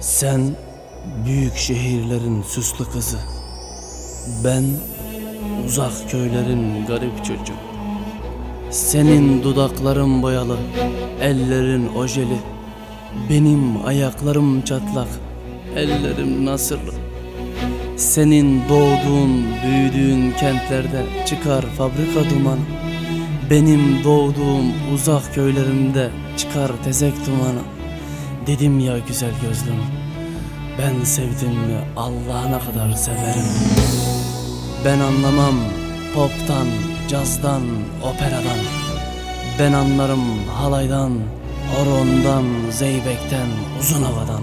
Sen büyük şehirlerin süslü kızı. Ben uzak köylerin garip çocuğu. Senin dudakların boyalı, ellerin ojeli. Benim ayaklarım çatlak, ellerim nasırlı. Senin doğduğun, büyüdüğün kentlerde çıkar fabrika dumanı. Benim doğduğum uzak köylerimde çıkar tezek dumanı. Dedim ya güzel gözlüm, ben sevdim mi Allah'ına kadar severim. Ben anlamam poptan, cazdan, operadan. Ben anlarım halaydan, horondan, zeybekten, uzun havadan.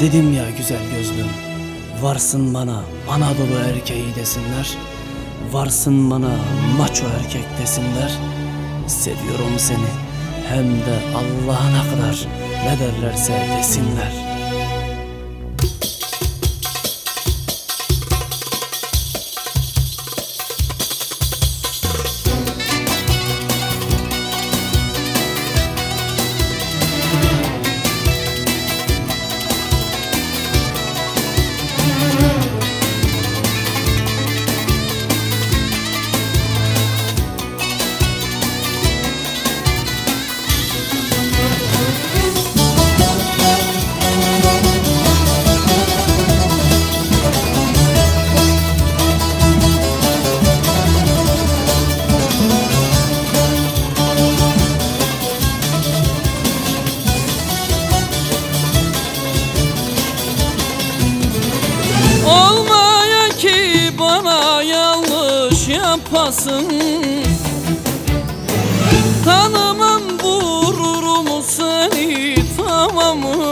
Dedim ya güzel gözlüm, varsın bana Anadolu erkeği desinler. Varsın bana maço erkek desinler. Seviyorum seni hem de Allah'ına kadar ne derlerse desinler. Yapasın. Tanımam vururum seni tamamı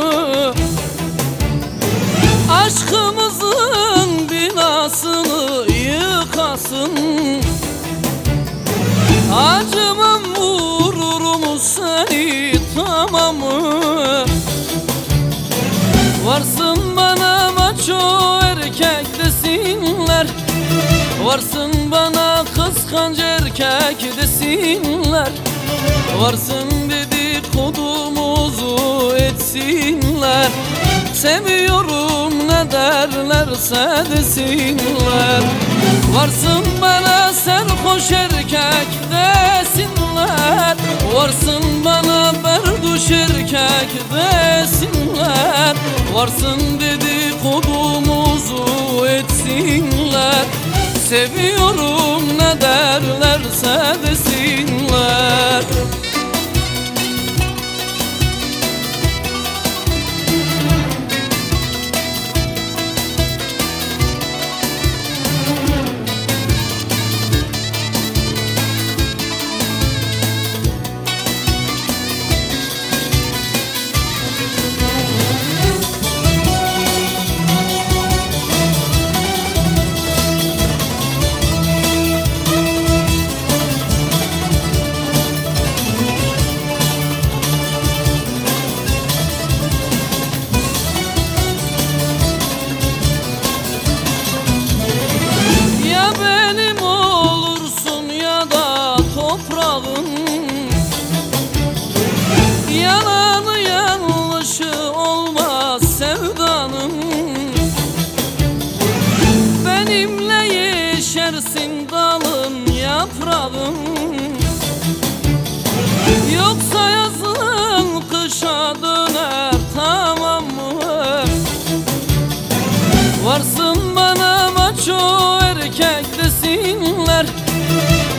desinler. Varsın bana kıskanç erkek desinler. Varsın dedikodumuzu etsinler. Seviyorum ne derlerse desinler. Varsın bana serhoş erkek desinler. Varsın bana berduş erkek desinler. Varsın dedikodumuzu Seviyorum. Ne derlerse desinler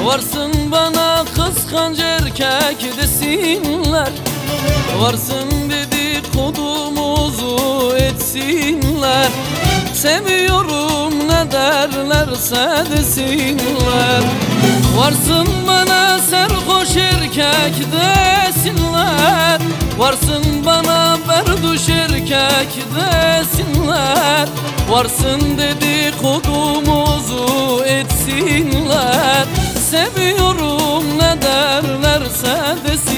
Varsın bana kıskanç erkek desinler. Varsın dedikodumuzu etsinler. Seviyorum ne derlerse desinler. Varsın bana serhoş erkek desinler. Varsın bana berduş erkek desinler. Varsın dedikodumuzu etsinler Seviyorum. Ne derlerse desinler